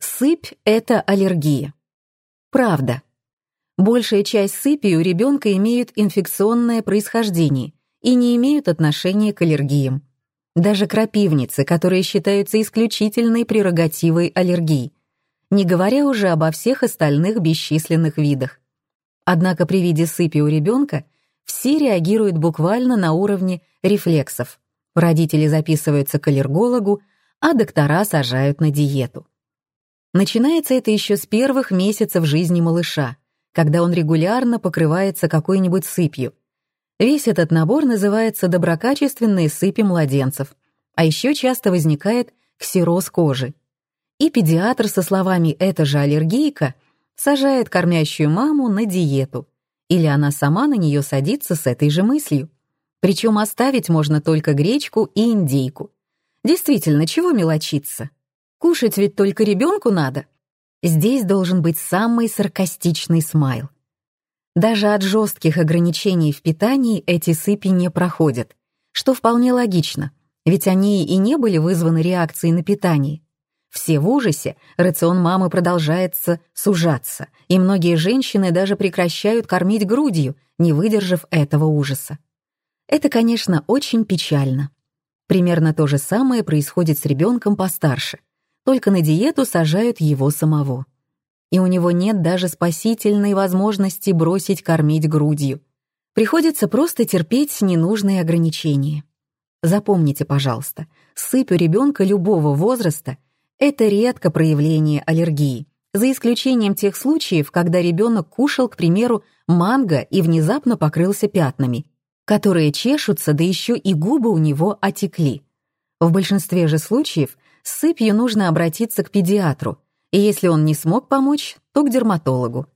Сыпь — это аллергия. Правда. Большая часть сыпи у ребенка имеют инфекционное происхождение и не имеют отношения к аллергиям. Даже крапивницы, которые считаются исключительной прерогативой аллергии, не говоря уже обо всех остальных бесчисленных видах. Однако при виде сыпи у ребенка все реагируют буквально на уровне рефлексов. Родители записываются к аллергологу, а доктора сажают на диету. Начинается это еще с первых месяцев жизни малыша, когда он регулярно покрывается какой-нибудь сыпью. Весь этот набор называется доброкачественные сыпи младенцев, а еще часто возникает ксероз кожи. И педиатр со словами «это же аллергийка» сажает кормящую маму на диету, или она сама на нее садится с этой же мыслью. Причем оставить можно только гречку и индейку. Действительно, чего мелочиться? Кушать ведь только ребенку надо. Здесь должен быть самый саркастичный смайл. Даже от жестких ограничений в питании эти сыпи не проходят, что вполне логично, ведь они и не были вызваны реакцией на питание. Все в ужасе, рацион мамы продолжается сужаться, и многие женщины даже прекращают кормить грудью, не выдержав этого ужаса. Это, конечно, очень печально. Примерно то же самое происходит с ребенком постарше — только на диету сажают его самого. И у него нет даже спасительной возможности бросить кормить грудью. Приходится просто терпеть ненужные ограничения. Запомните, пожалуйста, сыпь у ребенка любого возраста — это редко проявление аллергии, за исключением тех случаев, когда ребенок кушал, к примеру, манго и внезапно покрылся пятнами, которые чешутся, да еще и губы у него отекли. В большинстве же случаев с сыпью нужно обратиться к педиатру, и если он не смог помочь, то к дерматологу.